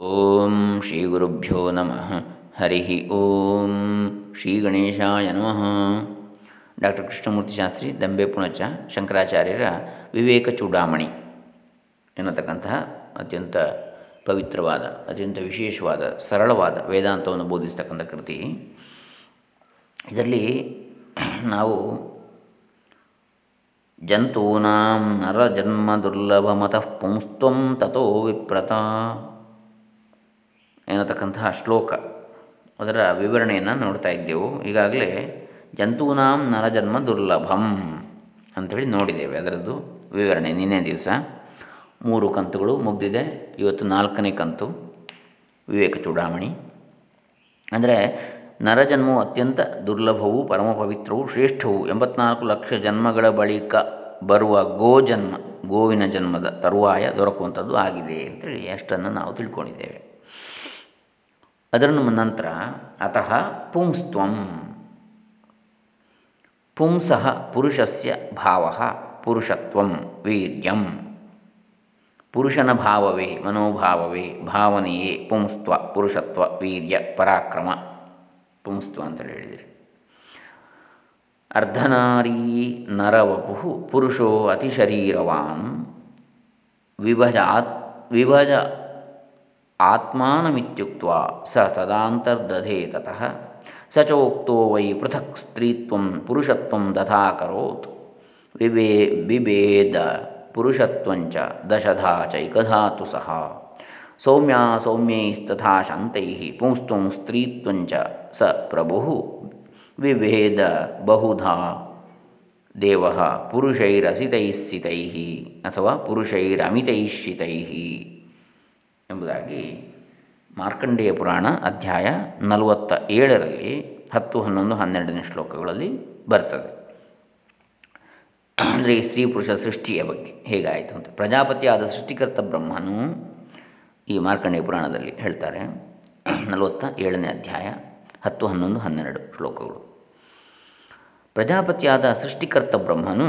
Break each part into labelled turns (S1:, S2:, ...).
S1: ಓಂ ಶ್ರೀ ಗುರುಭ್ಯೋ ನಮಃ. ಹರಿ ಓಂ ಶ್ರೀ ಗಣೇಶಾಯ ನಮಃ. ಡಾಕ್ಟರ್ ಕೃಷ್ಣಮೂರ್ತಿ ಶಾಸ್ತ್ರಿ, ದಂಬೆ ಪುಣಚ, ಶಂಕರಾಚಾರ್ಯರ ವಿವೇಕ ಚೂಡಾಮಣಿ ಎನ್ನತಕ್ಕಂತಹ ಅತ್ಯಂತ ಪವಿತ್ರವಾದ, ಅತ್ಯಂತ ವಿಶೇಷವಾದ, ಸರಳವಾದ ವೇದಾಂತವನ್ನು ಬೋಧಿಸ್ತಕ್ಕಂಥ ಕೃತಿ. ಇದರಲ್ಲಿ ನಾವು ಜಂತೂನಾಂ ನರಜನ್ಮ ದುರ್ಲಭಮತಃ ಪುಂಸ್ತ್ವಂ ತಥೋ ವಿಪ್ರತ ಎನ್ನತಕ್ಕಂತಹ ಶ್ಲೋಕ. ಅದರ ವಿವರಣೆಯನ್ನು ನೋಡ್ತಾ ಇದ್ದೆವು. ಈಗಾಗಲೇ ಜಂತೂನಾಂ ನರಜನ್ಮ ದುರ್ಲಭಂ ಅಂಥೇಳಿ ನೋಡಿದ್ದೇವೆ. ಅದರದ್ದು ವಿವರಣೆ ನಿನ್ನೆ ದಿವಸ. ಮೂರು ಕಂತುಗಳು ಮುಗಿದಿದೆ. ಇವತ್ತು ನಾಲ್ಕನೇ ಕಂತು ವಿವೇಕ ಚೂಡಾಮಣಿ. ಅಂದರೆ ನರಜನ್ಮವು ಅತ್ಯಂತ ದುರ್ಲಭವು ಪರಮ ಪವಿತ್ರವೂ ಶ್ರೇಷ್ಠವು ಎಂಬತ್ನಾಲ್ಕು ಲಕ್ಷ ಜನ್ಮಗಳ ಬಳಿಕ ಬರುವ ಗೋಜನ್ಮ, ಗೋವಿನ ಜನ್ಮದ ತರುವಾಯ ದೊರಕುವಂಥದ್ದು ಆಗಿದೆ ಅಂತೇಳಿ ಅಷ್ಟನ್ನು ನಾವು ತಿಳ್ಕೊಂಡಿದ್ದೇವೆ. ಅದರ ನಂತರ ಅತಃ ಪುಂಸ್ತ್ವಂ. ಪುಂಸಃ ಪುರುಷಸ್ಯ ಭಾವ ಪುರುಷತ್ವಂ ವೀರ್ಯಂ. ಪುರುಷನ ಭಾವವೇ ಮನೋಭಾವವೇ ಭಾವನೆಯೇ ಪುಂಸ್ತ್ವ ಪುರುಷತ್ವ ವೀರ್ಯ ಪರಾಕ್ರಮ. ಪುಂಸ್ತ್ವ ಅಂತೇಳಿ ಹೇಳಿದರೆ. ಅರ್ಧನಾರೀ ನರವಪು ಪುರುಷೋ ಅತಿಶರೀರವಾನ್ ವಿಭಜಾತ್ ವಿಭಜ ಆತ್ಮಾನಮಿತ್ಯುಕ್ತ ಸ ತದಾಂತರ್ದಧೇ ತತಃ. ಸ ಚೋಕ್ತೋ ವೈ ಪೃಥಕ್ ಸ್ತ್ರೀತ್ವ ಪುರುಷತ್ವ ತಥಾಕರೋತ್ ವಿವೇ ಬಿಭೇದ ಪುರುಷತ್ವಂಚ ದಶಧಾ ಚೈಕಧಾತು ಸಹ. ಸೌಮ್ಯ ಸೌಮ್ಯೈಸ್ತಥಾ ಶಾಂತೈ ಪುಂಸ್ತ್ವಂ ಸ್ತ್ರೀತ್ವಂಚ ಸ ಪ್ರಭು. ವಿಭೇದ ಬಹುಧಾ ದೇವ ಪುರುಷೈರಸಿತೈಸ್ಥಿತೈ ಅಥವಾ ಪುರುಷೈರಮಿತೈಶ್ಚಿತೈ ಎಂಬುದಾಗಿ ಮಾರ್ಕಂಡೇಯ ಪುರಾಣ ಅಧ್ಯಾಯ ನಲವತ್ತ ಏಳರಲ್ಲಿ ಹತ್ತು ಹನ್ನೊಂದು ಹನ್ನೆರಡನೇ ಶ್ಲೋಕಗಳಲ್ಲಿ ಬರ್ತದೆ. ಅಂದರೆ ಈ ಸ್ತ್ರೀ ಪುರುಷ ಸೃಷ್ಟಿಯ ಬಗ್ಗೆ ಹೇಗಾಯಿತು ಅಂತ. ಪ್ರಜಾಪತಿಯಾದ ಸೃಷ್ಟಿಕರ್ತ ಬ್ರಹ್ಮನು ಈ ಮಾರ್ಕಂಡೇಯ ಪುರಾಣದಲ್ಲಿ ಹೇಳ್ತಾರೆ. ನಲವತ್ತ ಏಳನೇ ಅಧ್ಯಾಯ ಹತ್ತು ಹನ್ನೊಂದು ಹನ್ನೆರಡು ಶ್ಲೋಕಗಳು. ಪ್ರಜಾಪತಿಯಾದ ಸೃಷ್ಟಿಕರ್ತ ಬ್ರಹ್ಮನು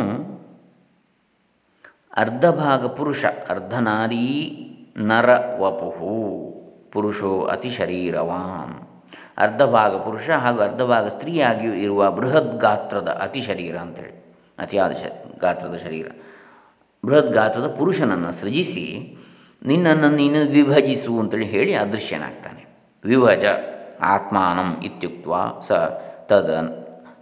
S1: ಅರ್ಧ ಭಾಗ ಪುರುಷ, ಅರ್ಧನಾರೀ ನರ ವಪುಹು ಪುರುಷೋ ಅತಿ ಶರೀರವಾನ್ ಅರ್ಧ ಭಾಗ ಪುರುಷ ಹಾಗೂ ಅರ್ಧ ಭಾಗ ಸ್ತ್ರೀಯಾಗಿಯೂ ಇರುವ ಬೃಹತ್ ಗಾತ್ರದ ಅತಿ ಶರೀರ ಅಂತೇಳಿ, ಅತಿಯಾದ ಶ, ಗಾತ್ರದ ಶರೀರ. ಬೃಹತ್ ಗಾತ್ರದ ಪುರುಷನನ್ನು ಸೃಜಿಸಿ, ನಿನ್ನನ್ನು ನೀನು ವಿಭಜಿಸು ಅಂತೇಳಿ ಹೇಳಿ ಅದೃಶ್ಯನಾಗ್ತಾನೆ. ವಿಭಜ ಆತ್ಮಾನಂ ಇತ್ಯುಕ್ತ ಸ ತದ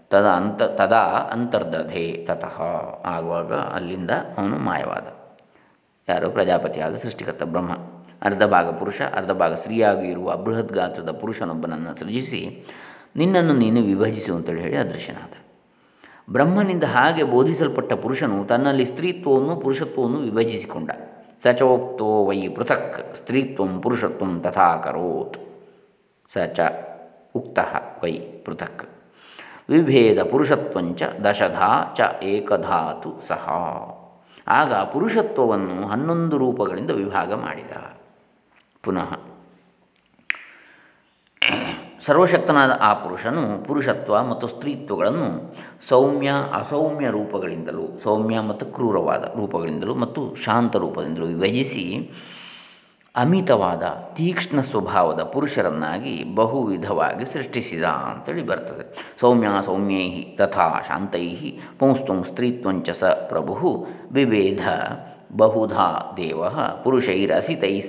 S1: ತದ ಅಂತ, ತದಾ ಅಂತರ್ದಧೆ ತತಃ ಆಗುವಾಗ ಅಲ್ಲಿಂದ ಅವನು ಮಾಯವಾದ. ಯಾರು ಪ್ರಜಾಪತಿಯಾದ ಸೃಷ್ಟಿಕರ್ತ ಬ್ರಹ್ಮ. ಅರ್ಧ ಭಾಗ ಪುರುಷ, ಅರ್ಧ ಭಾಗ ಸ್ತ್ರೀಯಾಗಿ ಇರುವ ಬೃಹತ್ ಗಾತ್ರದ ಪುರುಷನೊಬ್ಬನನ್ನು ಸೃಜಿಸಿ, ನಿನ್ನನ್ನು ನೀನು ವಿಭಜಿಸು ಅಂತೇಳಿ ಹೇಳಿ ಅದೃಶ್ಯನಾದ. ಬ್ರಹ್ಮನಿಂದ ಹಾಗೆ ಬೋಧಿಸಲ್ಪಟ್ಟ ಪುರುಷನು ತನ್ನಲ್ಲಿ ಸ್ತ್ರೀತ್ವವನ್ನು, ಪುರುಷತ್ವವನ್ನು ವಿಭಜಿಸಿಕೊಂಡ. ಸಚೋಕ್ತೋ ವೈ ಪೃಥಕ್, ಸ್ತ್ರೀತ್ವ ಪುರುಷತ್ವ ತಥಾಕರೋತ್ ಸ ಚ ಉಕ್ತ ವೈ ಪೃಥಕ್. ವಿಭೇದ ಪುರುಷತ್ವಂಚ ದಶಧಾ ಚ ಏಕಧಾತು ಸಹ. ಆಗ ಪುರುಷತ್ವವನ್ನು ಹನ್ನೊಂದು ರೂಪಗಳಿಂದ ವಿಭಾಗ ಮಾಡಿದ. ಪುನಃ ಸರ್ವಶಕ್ತನಾದ ಆ ಪುರುಷನು ಪುರುಷತ್ವ ಮತ್ತು ಸ್ತ್ರೀತ್ವಗಳನ್ನು ಸೌಮ್ಯ, ಅಸೌಮ್ಯ ರೂಪಗಳಿಂದಲೂ, ಸೌಮ್ಯ ಮತ್ತು ಕ್ರೂರವಾದ ರೂಪಗಳಿಂದಲೂ ಮತ್ತು ಶಾಂತ ರೂಪದಿಂದಲೂ ವಿಭಜಿಸಿ ಅಮಿತವಾದ ತೀಕ್ಷ್ಣ ಸ್ವಭಾವದ ಪುರುಷರನ್ನಾಗಿ ಬಹುವಿಧವಾಗಿ ಸೃಷ್ಟಿಸಿದ ಅಂತೇಳಿ ಬರ್ತದೆ. ಸೌಮ್ಯ ಸೌಮ್ಯೈ ತಥಾ ಶಾಂತೈ ಪುಂಸ್ತು ಸ್ತ್ರೀತ್ವಂಚ ಸ ಪ್ರಭು ವಿಭೇದ ಬಹುಧಾ ದೇವ ಪುರುಷೈರಸಿತೈ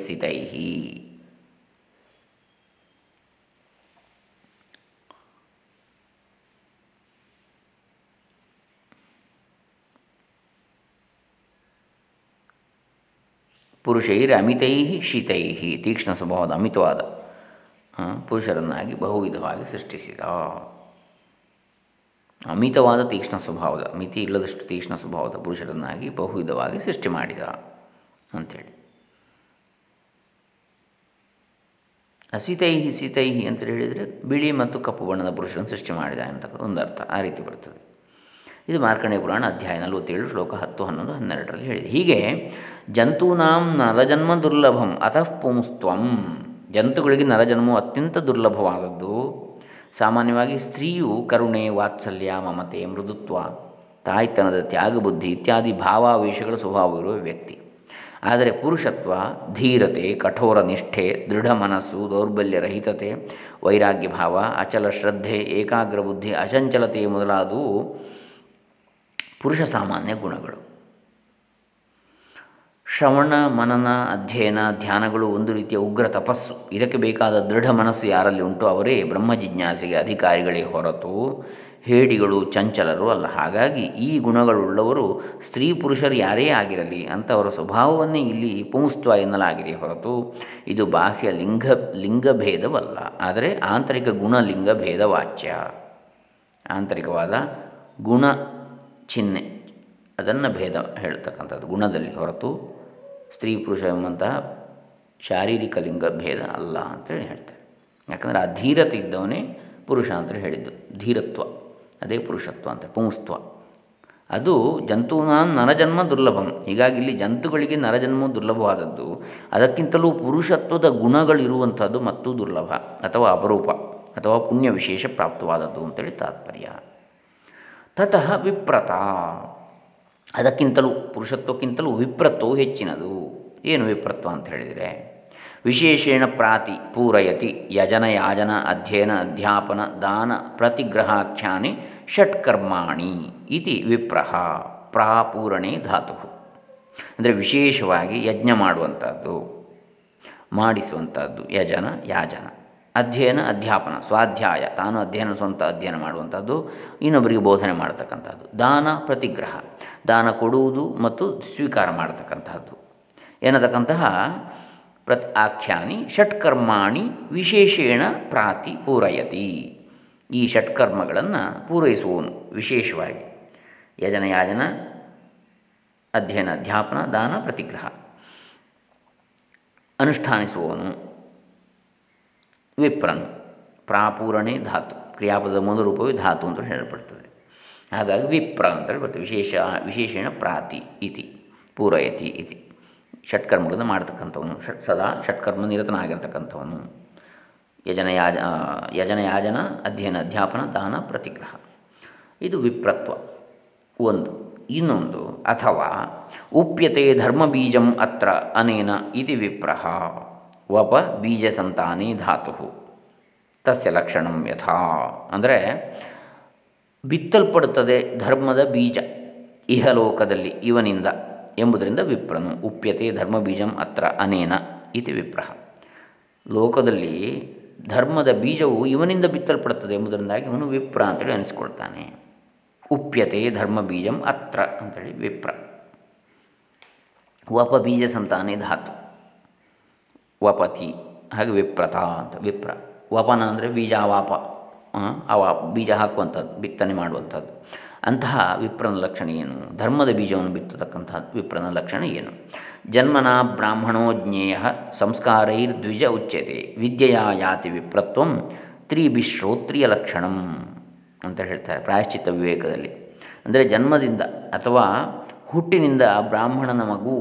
S1: ಪುರುಷೈರ ಅಮಿತೈ ಶೀತೈ ತೀಕ್ಷ್ಣ ಸ್ವಭಾವದ ಅಮಿತವಾದ ಪುರುಷರನ್ನಾಗಿ ಬಹುವಿಧವಾಗಿ ಸೃಷ್ಟಿಸಿದ. ಅಮಿತವಾದ ತೀಕ್ಷ್ಣ ಸ್ವಭಾವದ ಮಿತಿ ಇಲ್ಲದಷ್ಟು ತೀಕ್ಷ್ಣ ಸ್ವಭಾವದ ಪುರುಷರನ್ನಾಗಿ ಬಹುವಿಧವಾಗಿ ಸೃಷ್ಟಿ ಮಾಡಿದ ಅಂಥೇಳಿ ಅಸಿತೈ ಸೀತೈ ಅಂತ ಹೇಳಿದರೆ ಬಿಳಿ ಮತ್ತು ಕಪ್ಪು ಬಣ್ಣದ ಪುರುಷರನ್ನು ಸೃಷ್ಟಿ ಮಾಡಿದ ಅಂತ ಒಂದು ಅರ್ಥ ಆ ರೀತಿ ಬರ್ತದೆ. ಇದು ಮಾರ್ಕಂಡೇಯ ಪುರಾಣ ಅಧ್ಯಾಯ ನಲವತ್ತೇಳು, ಶ್ಲೋಕ ಹತ್ತು, ಹನ್ನೊಂದು, ಹನ್ನೆರಡರಲ್ಲಿ ಹೇಳಿದೆ. ಹೀಗೆ, ಜಂತೂನಾಂ ನರಜನ್ಮ ದುರ್ಲಭಂ ಅತಃ ಪುಂಸ್ತ್ವಂ. ಜಂತುಗಳಿಗೆ ನರಜನ್ಮವು ಅತ್ಯಂತ ದುರ್ಲಭವಾದದ್ದು. ಸಾಮಾನ್ಯವಾಗಿ ಸ್ತ್ರೀಯು ಕರುಣೆ, ವಾತ್ಸಲ್ಯ, ಮಮತೆ, ಮೃದುತ್ವ, ತಾಯ್ತನದ ತ್ಯಾಗ ಬುದ್ಧಿ ಇತ್ಯಾದಿ ಭಾವಾವೇಶಗಳ ಸ್ವಭಾವವಿರುವ ವ್ಯಕ್ತಿ. ಆದರೆ ಪುರುಷತ್ವ, ಧೀರತೆ, ಕಠೋರ ನಿಷ್ಠೆ, ದೃಢ ಮನಸ್ಸು ದೌರ್ಬಲ್ಯರಹಿತತೆ ವೈರಾಗ್ಯ ಭಾವ ಅಚಲ ಶ್ರದ್ಧೆ ಏಕಾಗ್ರ ಬುದ್ಧಿ ಅಚಂಚಲತೆ ಮೊದಲಾದವು ಪುರುಷ ಸಾಮಾನ್ಯ ಗುಣಗಳು. ಶ್ರವಣ, ಮನನ, ಅಧ್ಯಯನ, ಧ್ಯಾನಗಳು ಒಂದು ರೀತಿಯ ಉಗ್ರ ತಪಸ್ಸು. ಇದಕ್ಕೆ ಬೇಕಾದ ದೃಢ ಮನಸ್ಸು ಯಾರಲ್ಲಿ ಉಂಟು ಅವರೇ ಬ್ರಹ್ಮ ಜಿಜ್ಞಾಸೆಗೆ ಅಧಿಕಾರಿಗಳೇ ಹೊರತು ಹೇಡಿಗಳು, ಚಂಚಲರು ಅಲ್ಲ. ಹಾಗಾಗಿ ಈ ಗುಣಗಳುಳ್ಳವರು ಸ್ತ್ರೀ ಪುರುಷರು ಯಾರೇ ಆಗಿರಲಿ ಅಂಥವರ ಸ್ವಭಾವವನ್ನೇ ಇಲ್ಲಿ ಪುಂಸ್ತ್ವ ಎನ್ನಲಾಗಿದೆ ಹೊರತು ಇದು ಬಾಹ್ಯ ಲಿಂಗ, ಲಿಂಗಭೇದವಲ್ಲ. ಆದರೆ ಆಂತರಿಕ ಗುಣಲಿಂಗ ಭೇದವಾಚ್ಯ ಆಂತರಿಕವಾದ ಗುಣ ಚಿಹ್ನೆ. ಅದನ್ನು ಭೇದ ಹೇಳ್ತಕ್ಕಂಥದ್ದು. ಗುಣದಲ್ಲಿ ಹೊರತು ಸ್ತ್ರೀ ಪುರುಷ ಎಂಬಂತಹ ಶಾರೀರಿಕ ಲಿಂಗ ಭೇದ ಅಲ್ಲ ಅಂತೇಳಿ ಹೇಳ್ತಾರೆ. ಯಾಕಂದರೆ ಆ ಧೀರತೆ ಇದ್ದವನೇ ಪುರುಷ ಅಂತೇಳಿ ಹೇಳಿದ್ದು. ಧೀರತ್ವ. ಅದೇ ಪುರುಷತ್ವ ಅಂತ, ಪುಂಸ್ತ್ವ. ಅದು ಜಂತೂನಾಂ ನರಜನ್ಮ ದುರ್ಲಭಂ. ಹೀಗಾಗಿ ಇಲ್ಲಿ ಜಂತುಗಳಿಗೆ ನರಜನ್ಮ ದುರ್ಲಭವಾದದ್ದು. ಅದಕ್ಕಿಂತಲೂ ಪುರುಷತ್ವದ ಗುಣಗಳಿರುವಂಥದ್ದು ಮತ್ತು ದುರ್ಲಭ ಅಥವಾ ಅಪರೂಪ ಅಥವಾ ಪುಣ್ಯ ವಿಶೇಷ ಪ್ರಾಪ್ತವಾದದ್ದು ಅಂತೇಳಿ ತಾತ್ಪರ್ಯ. ತತಃ ವಿಪ್ರತ. ಅದಕ್ಕಿಂತಲೂ, ಪುರುಷತ್ವಕ್ಕಿಂತಲೂ ವಿಪ್ರತ್ವವು ಹೆಚ್ಚಿನದು. ಏನು ವಿಪ್ರತ್ವ ಅಂತ ಹೇಳಿದರೆ, ವಿಶೇಷೇಣ ಪ್ರಾತಿ ಪೂರಯತಿ ಯಜನ ಯಾಜನ ಅಧ್ಯಯನ ಅಧ್ಯಾಪನ ದಾನ ಪ್ರತಿಗ್ರಹಾಖ್ಯಾನಿ ಷಟ್ಕರ್ಮಾಣಿ ಇತಿ ವಿಪ್ರಹ ಪ್ರಾಪೂರಣೆ ಧಾತು. ಅಂದರೆ ವಿಶೇಷವಾಗಿ ಯಜ್ಞ ಮಾಡುವಂಥದ್ದು, ಮಾಡಿಸುವಂಥದ್ದು, ಯಜನ ಯಾಜನ. ಅಧ್ಯಯನ, ಅಧ್ಯಾಪನ, ಸ್ವಾಧ್ಯಾಯ. ತಾನು ಅಧ್ಯಯನ, ಸ್ವಂತ ಅಧ್ಯಯನ ಮಾಡುವಂಥದ್ದು, ಇನ್ನೊಬ್ಬರಿಗೆ ಬೋಧನೆ ಮಾಡತಕ್ಕಂಥದ್ದು. ದಾನ ಪ್ರತಿಗ್ರಹ. ದಾನ ಕೊಡುವುದು ಮತ್ತು ಸ್ವೀಕಾರ ಮಾಡತಕ್ಕಂಥದ್ದು. ಏನತಕ್ಕಂತಹ? ಪ್ರತ್ ಆಖ್ಯಾನಿ ಷಟ್ಕರ್ಮಾಣಿ ವಿಶೇಷೇಣ ಪ್ರಾತಿ ಪೂರಯತಿ. ಈ ಷಟ್ಕರ್ಮಗಳನ್ನು ಪೂರೈಸುವವನು ವಿಶೇಷವಾಗಿ. ಯಜನ, ಯಾಜನ, ಅಧ್ಯಯನ, ಅಧ್ಯಾಪನ, ದಾನ, ಪ್ರತಿಗ್ರಹ. ಅನುಷ್ಠಾನಿಸುವವನು. ವಿಪ್ರನು, ಪ್ರಾಪೂರಣೆ ಧಾತು ಕ್ರಿಯಾಪದ ಮೊದಲು ರೂಪವೇ ಧಾತು ಅಂತ ಹೇಳಲ್ಪಡ್ತದೆ. ಹಾಗಾಗಿ ವಿಪ್ರ ಅಂತ ಬರ್ತದೆ ವಿಶೇಷ, ವಿಶೇಷಣ ಪ್ರಾತಿ ಇತಿ, ಪೂರಯತಿ ಇತಿ. ಷಟ್ಕರ್ಮಗಳನ್ನು ಮಾಡ್ತಕ್ಕಂಥವನು, ಷಟ್, ಸದಾ ಷಟ್ಕರ್ಮ ನಿರತನಾಗಿರ್ತಕ್ಕಂಥವನು ಯಜನ ಯಾಜ ಯಜನ ಯಾಜನ ಅಧ್ಯಯನ, ಅಧ್ಯಾಪನ, ದಾನ, ಪ್ರತಿಗ್ರಹ. ಇದು ವಿಪ್ರತ್ವ. ಒಂದು, ಇನ್ನೊಂದು, ಅಥವಾ ಉಪ್ಯತೆ ಧರ್ಮಬೀಜಂ ಅತ್ರ ಅನೇನ ಇತಿ ವಿಪ್ರಹ. ವಪ ಬೀಜ ಸಂತಾನಿ ಧಾತು ತಸ್ಯ ಲಕ್ಷಣಂ ಯಥಾ. ಅಂದರೆ ಬಿತ್ತಲ್ಪಡುತ್ತದೆ ಧರ್ಮದ ಬೀಜ ಇಹಲೋಕದಲ್ಲಿ ಇವನಿಂದ ಎಂಬುದರಿಂದ ವಿಪ್ರನು. ಉಪ್ಯತೆ ಧರ್ಮ ಬೀಜಂ ಅತ್ರ ಅನೇನ ಇತಿ ವಿಪ್ರಹ. ಲೋಕದಲ್ಲಿ ಧರ್ಮದ ಬೀಜವು ಇವನಿಂದ ಬಿತ್ತಲ್ಪಡುತ್ತದೆ ಎಂಬುದರಿಂದಾಗಿ ಇವನು ವಿಪ್ರ ಅಂತೇಳಿ ಅನಿಸ್ಕೊಳ್ತಾನೆ ಉಪ್ಯತೆ ಧರ್ಮ ಬೀಜಂ ಅತ್ರ ಅಂತೇಳಿ ವಿಪ್ರ. ವಪ ಬೀಜ ಸಂತಾನೇ ಧಾತು. ವಪತಿ. ಹಾಗೆ ವಿಪ್ರತ ಅಂತ, ವಿಪ್ರ. ವಪನ ಅಂದರೆ ಬೀಜ ವಾಪ ಅವ ಬೀಜ ಹಾಕುವಂಥದ್ದು, ಬಿತ್ತನೆ ಮಾಡುವಂಥದ್ದು. ಅಂತಹ ವಿಪ್ರನ ಲಕ್ಷಣ ಏನು? ಧರ್ಮದ ಬೀಜವನ್ನು ಬಿತ್ತತಕ್ಕಂತಹ ವಿಪ್ರನ ಲಕ್ಷಣ ಏನು? ಜನ್ಮನ ಬ್ರಾಹ್ಮಣೋ ಜ್ಞೇಯ ಸಂಸ್ಕಾರೈರ್ದ್ವಿಜ ಉಚ್ಯತೆ. ವಿದ್ಯೆಯ ಯಾತಿ ವಿಪ್ರತ್ವ ತ್ರಿಭಿಶ್ರೋತ್ರಿಯ ಲಕ್ಷಣಂ ಅಂತ ಹೇಳ್ತಾರೆ ಪ್ರಾಯಶ್ಚಿತ್ತ ವಿವೇಕದಲ್ಲಿ. ಅಂದರೆ ಜನ್ಮದಿಂದ ಅಥವಾ ಹುಟ್ಟಿನಿಂದ ಬ್ರಾಹ್ಮಣನ ಮಗು